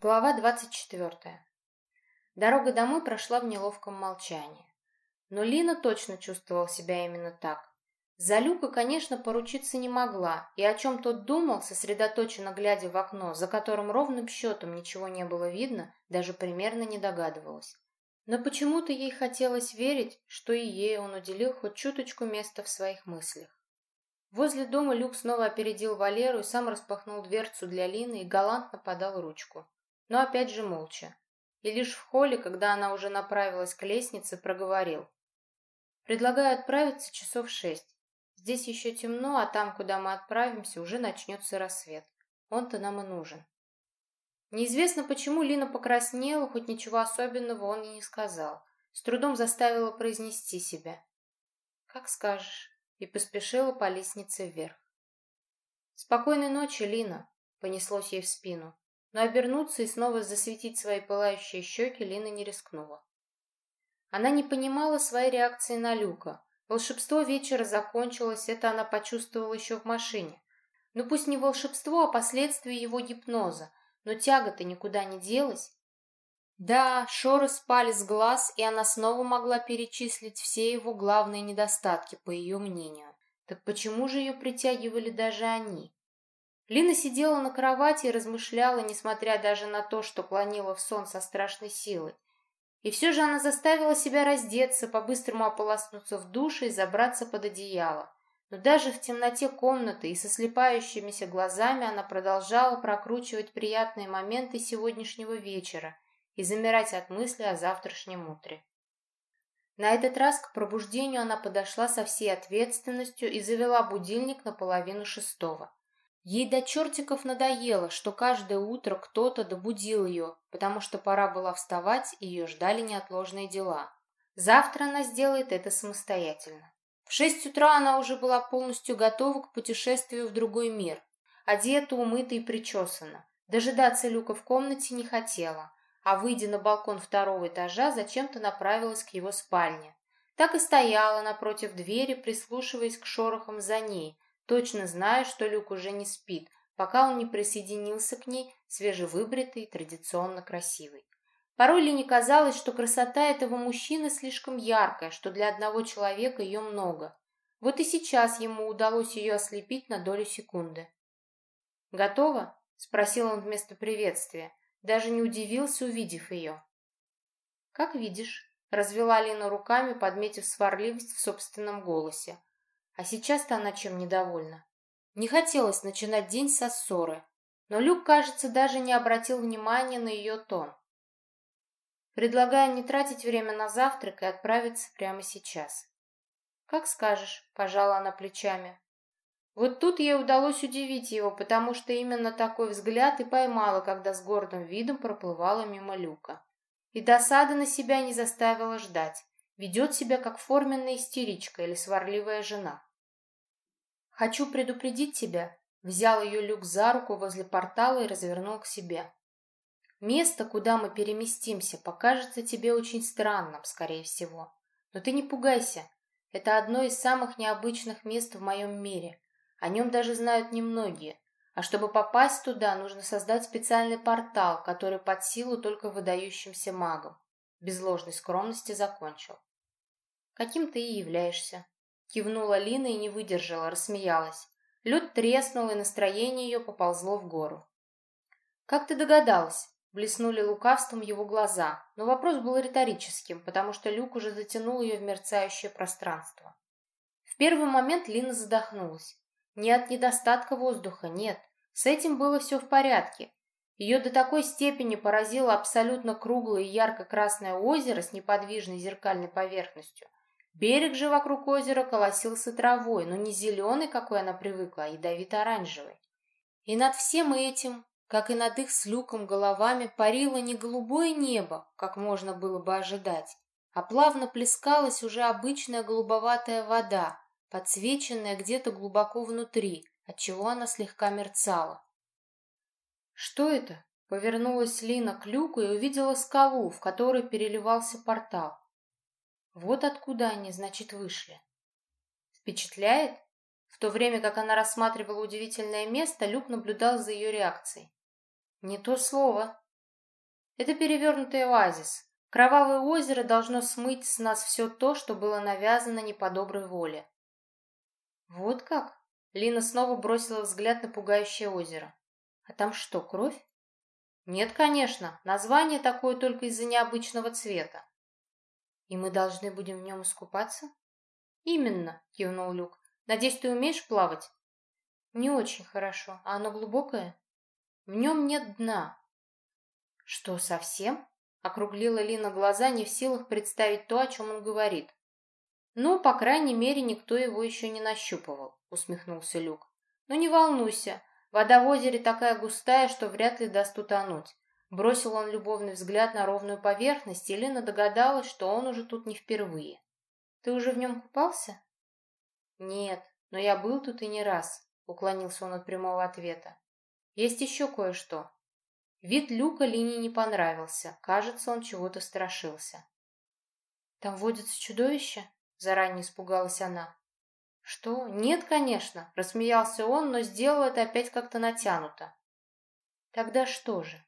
Глава двадцать четвертая. Дорога домой прошла в неловком молчании. Но Лина точно чувствовала себя именно так. За Люка, конечно, поручиться не могла, и о чем тот думал, сосредоточенно глядя в окно, за которым ровным счетом ничего не было видно, даже примерно не догадывалась. Но почему-то ей хотелось верить, что и ей он уделил хоть чуточку места в своих мыслях. Возле дома Люк снова опередил Валеру и сам распахнул дверцу для Лины и галантно подал ручку но опять же молча. И лишь в холле, когда она уже направилась к лестнице, проговорил. «Предлагаю отправиться часов шесть. Здесь еще темно, а там, куда мы отправимся, уже начнется рассвет. Он-то нам и нужен». Неизвестно, почему Лина покраснела, хоть ничего особенного он и не сказал. С трудом заставила произнести себя. «Как скажешь», и поспешила по лестнице вверх. «Спокойной ночи, Лина», — понеслось ей в спину но обернуться и снова засветить свои пылающие щеки Лина не рискнула. Она не понимала своей реакции на Люка. Волшебство вечера закончилось, это она почувствовала еще в машине. Ну пусть не волшебство, а последствия его гипноза, но тяга-то никуда не делась. Да, шоры спали с глаз, и она снова могла перечислить все его главные недостатки, по ее мнению. Так почему же ее притягивали даже они? Лина сидела на кровати и размышляла, несмотря даже на то, что клонила в сон со страшной силой. И все же она заставила себя раздеться, по-быстрому ополоснуться в душе и забраться под одеяло. Но даже в темноте комнаты и со слепающимися глазами она продолжала прокручивать приятные моменты сегодняшнего вечера и замирать от мысли о завтрашнем утре. На этот раз к пробуждению она подошла со всей ответственностью и завела будильник на половину шестого. Ей до чертиков надоело, что каждое утро кто-то добудил ее, потому что пора было вставать, и ее ждали неотложные дела. Завтра она сделает это самостоятельно. В шесть утра она уже была полностью готова к путешествию в другой мир. Одета, умыта и причесана. Дожидаться Люка в комнате не хотела, а, выйдя на балкон второго этажа, зачем-то направилась к его спальне. Так и стояла напротив двери, прислушиваясь к шорохам за ней – точно зная, что Люк уже не спит, пока он не присоединился к ней, свежевыбритый и традиционно красивый. Порой Лене казалось, что красота этого мужчины слишком яркая, что для одного человека ее много. Вот и сейчас ему удалось ее ослепить на долю секунды. «Готово?» — спросил он вместо приветствия. Даже не удивился, увидев ее. «Как видишь», — развела Лена руками, подметив сварливость в собственном голосе. А сейчас-то она чем недовольна. Не хотелось начинать день со ссоры, но Люк, кажется, даже не обратил внимания на ее тон. Предлагаю не тратить время на завтрак и отправиться прямо сейчас. «Как скажешь», — пожала она плечами. Вот тут ей удалось удивить его, потому что именно такой взгляд и поймала, когда с гордым видом проплывала мимо люка. И досада на себя не заставила ждать. Ведет себя как форменная истеричка или сварливая жена. «Хочу предупредить тебя», — взял ее Люк за руку возле портала и развернул к себе. «Место, куда мы переместимся, покажется тебе очень странным, скорее всего. Но ты не пугайся. Это одно из самых необычных мест в моем мире. О нем даже знают немногие. А чтобы попасть туда, нужно создать специальный портал, который под силу только выдающимся магам. Без ложной скромности закончил. Каким ты и являешься. Кивнула Лина и не выдержала, рассмеялась. Лед треснул, и настроение ее поползло в гору. «Как ты догадалась?» Блеснули лукавством его глаза, но вопрос был риторическим, потому что Люк уже затянул ее в мерцающее пространство. В первый момент Лина задохнулась. Не от недостатка воздуха, нет. С этим было все в порядке. Ее до такой степени поразило абсолютно круглое ярко-красное озеро с неподвижной зеркальной поверхностью, Берег же вокруг озера колосился травой, но не зеленый, какой она привыкла, а ядовито-оранжевый. И над всем этим, как и над их с люком головами, парило не голубое небо, как можно было бы ожидать, а плавно плескалась уже обычная голубоватая вода, подсвеченная где-то глубоко внутри, отчего она слегка мерцала. «Что это?» — повернулась Лина к люку и увидела скалу, в которой переливался портал. Вот откуда они, значит, вышли. Впечатляет? В то время как она рассматривала удивительное место, Люк наблюдал за ее реакцией. Не то слово. Это перевернутый оазис. Кровавое озеро должно смыть с нас все то, что было навязано не по доброй воле. Вот как? Лина снова бросила взгляд на пугающее озеро. А там что, кровь? Нет, конечно. Название такое только из-за необычного цвета. И мы должны будем в нем искупаться? Именно, кивнул Люк. Надеюсь, ты умеешь плавать? Не очень хорошо. А оно глубокое? В нем нет дна. Что, совсем? Округлила Лина глаза, не в силах представить то, о чем он говорит. «Ну, по крайней мере, никто его еще не нащупывал», — усмехнулся Люк. «Ну, не волнуйся, вода в озере такая густая, что вряд ли даст утонуть». Бросил он любовный взгляд на ровную поверхность, и Лина догадалась, что он уже тут не впервые. «Ты уже в нем купался?» «Нет, но я был тут и не раз», — уклонился он от прямого ответа. «Есть еще кое-что». Вид Люка Лине не понравился. Кажется, он чего-то страшился. «Там водится чудовище?» Заранее испугалась она. «Что? Нет, конечно!» Рассмеялся он, но сделал это опять как-то натянуто. «Тогда что же?»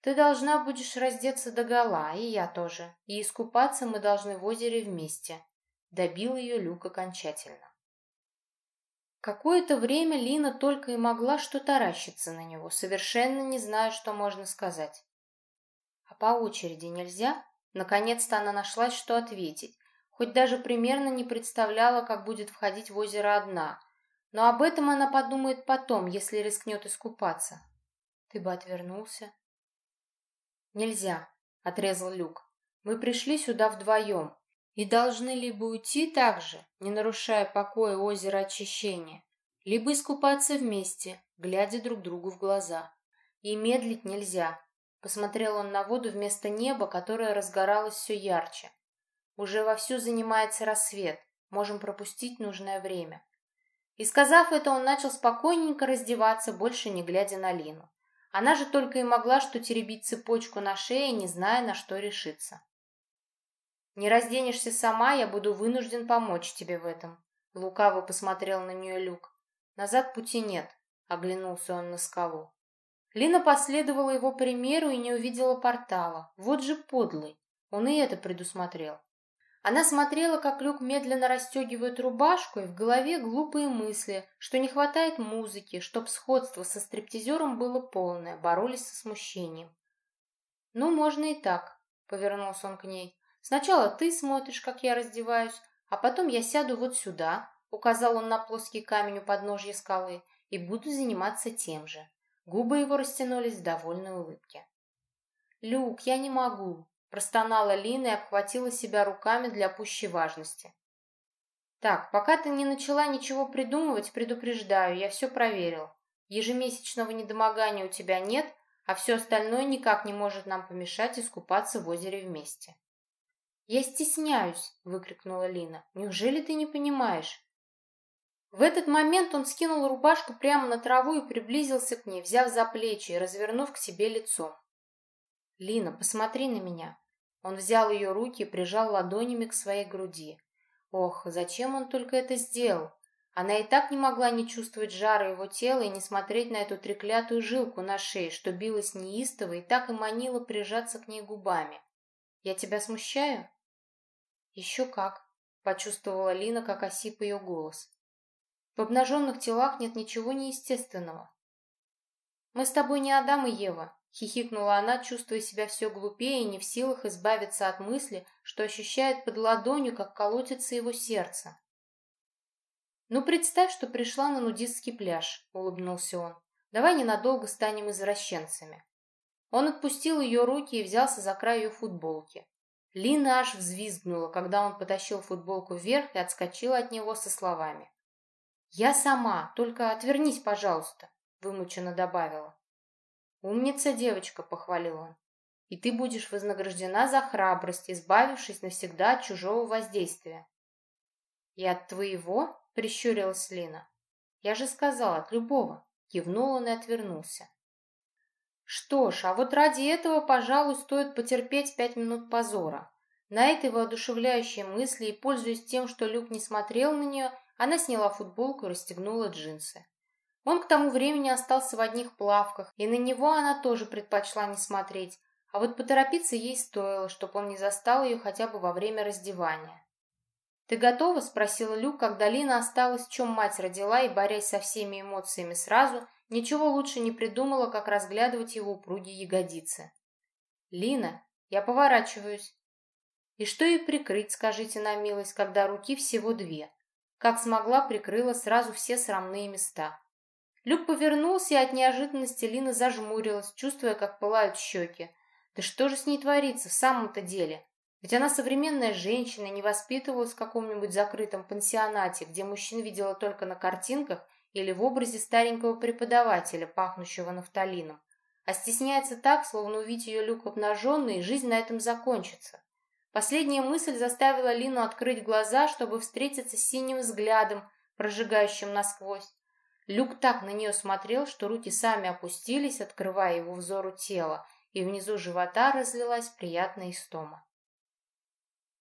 «Ты должна будешь раздеться догола, и я тоже. И искупаться мы должны в озере вместе». Добил ее Люк окончательно. Какое-то время Лина только и могла что таращиться на него, совершенно не зная, что можно сказать. «А по очереди нельзя?» Наконец-то она нашлась, что ответить, хоть даже примерно не представляла, как будет входить в озеро одна. Но об этом она подумает потом, если рискнет искупаться. Ты бы отвернулся. Нельзя, отрезал Люк. Мы пришли сюда вдвоем и должны либо уйти так же, не нарушая покоя озера очищения, либо искупаться вместе, глядя друг другу в глаза. И медлить нельзя. Посмотрел он на воду вместо неба, которое разгоралось все ярче. Уже вовсю занимается рассвет. Можем пропустить нужное время. И сказав это, он начал спокойненько раздеваться, больше не глядя на Лину. Она же только и могла что теребить цепочку на шее, не зная, на что решиться. «Не разденешься сама, я буду вынужден помочь тебе в этом», — лукаво посмотрел на нее Люк. «Назад пути нет», — оглянулся он на скалу. Лина последовала его примеру и не увидела портала. Вот же подлый. Он и это предусмотрел. Она смотрела, как Люк медленно расстегивает рубашку, и в голове глупые мысли, что не хватает музыки, чтоб сходство со стриптизером было полное, боролись со смущением. «Ну, можно и так», — повернулся он к ней. «Сначала ты смотришь, как я раздеваюсь, а потом я сяду вот сюда», — указал он на плоский камень у подножья скалы, «и буду заниматься тем же». Губы его растянулись в довольной улыбке. «Люк, я не могу. Простонала Лина и обхватила себя руками для пущей важности. «Так, пока ты не начала ничего придумывать, предупреждаю, я все проверил. Ежемесячного недомогания у тебя нет, а все остальное никак не может нам помешать искупаться в озере вместе». «Я стесняюсь!» — выкрикнула Лина. «Неужели ты не понимаешь?» В этот момент он скинул рубашку прямо на траву и приблизился к ней, взяв за плечи и развернув к себе лицом. «Лина, посмотри на меня!» Он взял ее руки и прижал ладонями к своей груди. Ох, зачем он только это сделал? Она и так не могла не чувствовать жара его тела и не смотреть на эту треклятую жилку на шее, что билась неистово и так и манила прижаться к ней губами. «Я тебя смущаю?» «Еще как», — почувствовала Лина, как осип ее голос. «В обнаженных телах нет ничего неестественного. Мы с тобой не Адам и Ева, Хихикнула она, чувствуя себя все глупее и не в силах избавиться от мысли, что ощущает под ладонью, как колотится его сердце. «Ну, представь, что пришла на нудистский пляж», — улыбнулся он. «Давай ненадолго станем извращенцами». Он отпустил ее руки и взялся за край ее футболки. Лина аж взвизгнула, когда он потащил футболку вверх и отскочила от него со словами. «Я сама, только отвернись, пожалуйста», — вымученно добавила. «Умница девочка», — похвалил он. «И ты будешь вознаграждена за храбрость, избавившись навсегда от чужого воздействия». «И от твоего?» — прищурилась Лина. «Я же сказал, от любого». Кивнул он и отвернулся. Что ж, а вот ради этого, пожалуй, стоит потерпеть пять минут позора. На этой воодушевляющей мысли и, пользуясь тем, что Люк не смотрел на нее, она сняла футболку и расстегнула джинсы. Он к тому времени остался в одних плавках, и на него она тоже предпочла не смотреть, А вот поторопиться ей стоило, чтобы он не застал ее хотя бы во время раздевания. «Ты готова?» – спросила Люк, когда Лина осталась, в чем мать родила, и, борясь со всеми эмоциями сразу, ничего лучше не придумала, как разглядывать его упругие ягодицы. «Лина, я поворачиваюсь». «И что ей прикрыть, скажите на милость, когда руки всего две?» Как смогла, прикрыла сразу все срамные места. Люк повернулся, и от неожиданности Лина зажмурилась, чувствуя, как пылают щеки. Да что же с ней творится в самом-то деле? Ведь она современная женщина, не воспитывалась в каком-нибудь закрытом пансионате, где мужчин видела только на картинках или в образе старенького преподавателя, пахнущего нафталином. А стесняется так, словно увидеть ее люк обнаженный, и жизнь на этом закончится. Последняя мысль заставила Лину открыть глаза, чтобы встретиться с синим взглядом, прожигающим насквозь. Люк так на нее смотрел, что руки сами опустились, открывая его взору тело, и внизу живота разлилась приятная истома.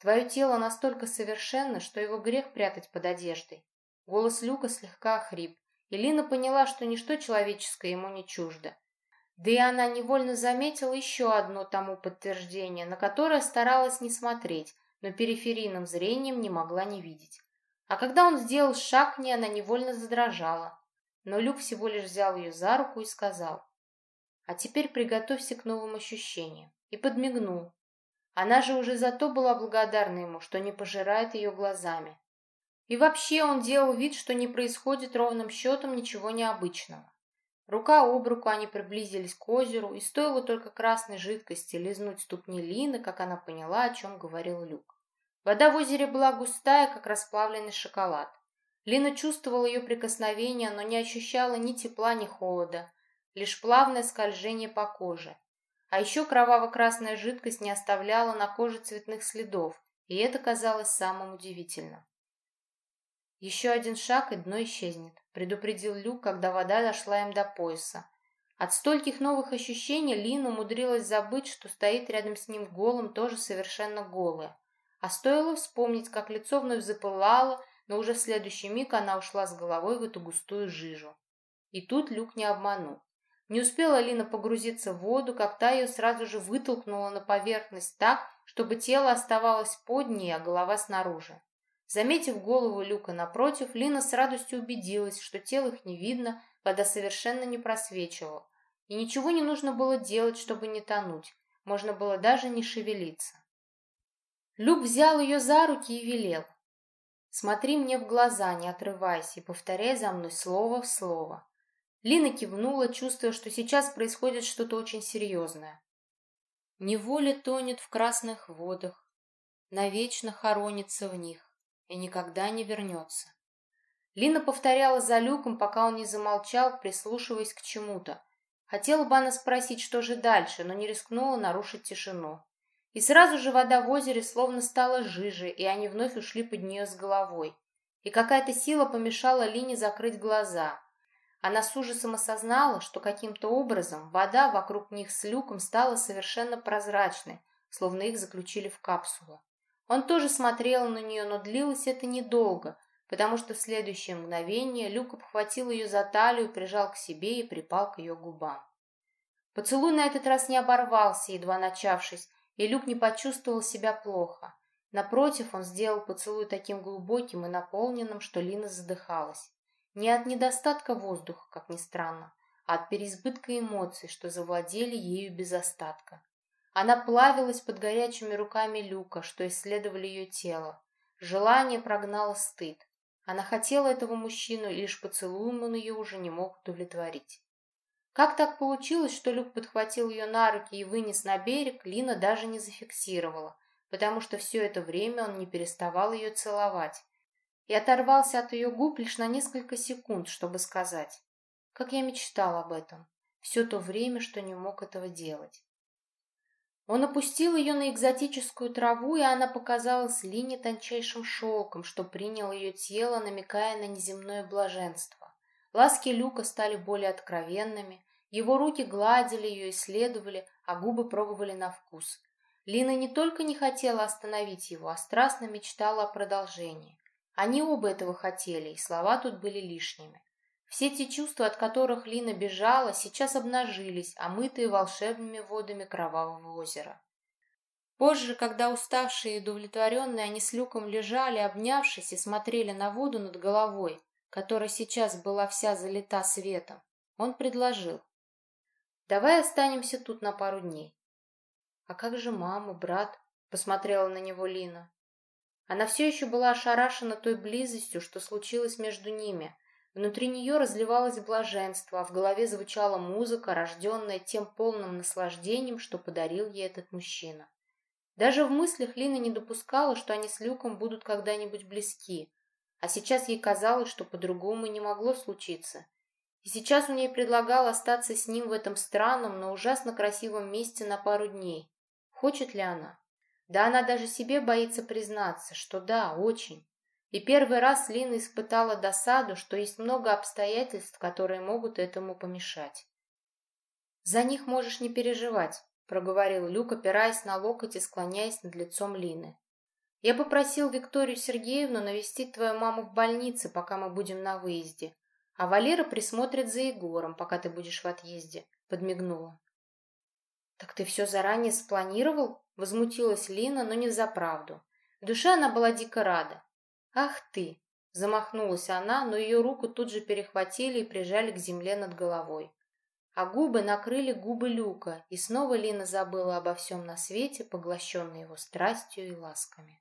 Твое тело настолько совершенно, что его грех прятать под одеждой. Голос Люка слегка охрип, и Лина поняла, что ничто человеческое ему не чуждо. Да и она невольно заметила еще одно тому подтверждение, на которое старалась не смотреть, но периферийным зрением не могла не видеть. А когда он сделал шаг к ней, она невольно задрожала. Но Люк всего лишь взял ее за руку и сказал, «А теперь приготовься к новым ощущениям», и подмигнул, она же уже за то была благодарна ему, что не пожирает ее глазами. И вообще он делал вид, что не происходит ровным счетом ничего необычного. Рука об руку они приблизились к озеру, и стоило только красной жидкости лизнуть ступни Лины, как она поняла, о чем говорил Люк. Вода в озере была густая, как расплавленный шоколад. Лина чувствовала ее прикосновение, но не ощущала ни тепла, ни холода, лишь плавное скольжение по коже. А еще кроваво-красная жидкость не оставляла на коже цветных следов, и это казалось самым удивительным. «Еще один шаг, и дно исчезнет», — предупредил Люк, когда вода дошла им до пояса. От стольких новых ощущений Лина умудрилась забыть, что стоит рядом с ним голым, тоже совершенно голая. А стоило вспомнить, как лицо вновь запылало, но уже в следующий миг она ушла с головой в эту густую жижу. И тут Люк не обманул. Не успела Алина погрузиться в воду, как та ее сразу же вытолкнула на поверхность так, чтобы тело оставалось под ней, а голова снаружи. Заметив голову Люка напротив, Лина с радостью убедилась, что тело их не видно, вода совершенно не просвечивала. И ничего не нужно было делать, чтобы не тонуть. Можно было даже не шевелиться. Люк взял ее за руки и велел. «Смотри мне в глаза, не отрывайся, и повторяй за мной слово в слово. Лина кивнула, чувствуя, что сейчас происходит что-то очень серьезное. Неволя тонет в красных водах, навечно хоронится в них и никогда не вернется. Лина повторяла за Люком, пока он не замолчал, прислушиваясь к чему-то. Хотела бы она спросить, что же дальше, но не рискнула нарушить тишину. И сразу же вода в озере словно стала жиже, и они вновь ушли под нее с головой. И какая-то сила помешала Лине закрыть глаза. Она с ужасом осознала, что каким-то образом вода вокруг них с люком стала совершенно прозрачной, словно их заключили в капсулу. Он тоже смотрел на нее, но длилось это недолго, потому что в следующее мгновение Люк обхватил ее за талию, прижал к себе и припал к ее губам. Поцелуй на этот раз не оборвался, едва начавшись, и Люк не почувствовал себя плохо. Напротив, он сделал поцелуй таким глубоким и наполненным, что Лина задыхалась. Не от недостатка воздуха, как ни странно, а от переизбытка эмоций, что завладели ею без остатка. Она плавилась под горячими руками Люка, что исследовали ее тело. Желание прогнало стыд. Она хотела этого мужчину, и лишь поцелуем он ее уже не мог удовлетворить. Как так получилось, что Люк подхватил ее на руки и вынес на берег, Лина даже не зафиксировала, потому что все это время он не переставал ее целовать, и оторвался от ее губ лишь на несколько секунд, чтобы сказать, как я мечтал об этом, все то время, что не мог этого делать. Он опустил ее на экзотическую траву, и она показалась Лине тончайшим шелком, что принял ее тело, намекая на неземное блаженство. Ласки Люка стали более откровенными, его руки гладили ее, исследовали, а губы пробовали на вкус. Лина не только не хотела остановить его, а страстно мечтала о продолжении. Они оба этого хотели, и слова тут были лишними. Все те чувства, от которых Лина бежала, сейчас обнажились, омытые волшебными водами кровавого озера. Позже, когда уставшие и удовлетворенные они с Люком лежали, обнявшись, и смотрели на воду над головой, которая сейчас была вся залита светом, он предложил. «Давай останемся тут на пару дней». «А как же мама, брат?» — посмотрела на него Лина. Она все еще была ошарашена той близостью, что случилось между ними. Внутри нее разливалось блаженство, а в голове звучала музыка, рожденная тем полным наслаждением, что подарил ей этот мужчина. Даже в мыслях Лина не допускала, что они с Люком будут когда-нибудь близки, а сейчас ей казалось, что по-другому не могло случиться. И сейчас он ей предлагал остаться с ним в этом странном, но ужасно красивом месте на пару дней. Хочет ли она? Да она даже себе боится признаться, что да, очень. И первый раз Лина испытала досаду, что есть много обстоятельств, которые могут этому помешать. «За них можешь не переживать», — проговорил Люк, опираясь на локоть и склоняясь над лицом Лины. «Я попросил Викторию Сергеевну навестить твою маму в больнице, пока мы будем на выезде, а Валера присмотрит за Егором, пока ты будешь в отъезде», — подмигнула. «Так ты все заранее спланировал?» — возмутилась Лина, но не за правду. В душе она была дико рада. «Ах ты!» — замахнулась она, но ее руку тут же перехватили и прижали к земле над головой. А губы накрыли губы Люка, и снова Лина забыла обо всем на свете, поглощенной его страстью и ласками.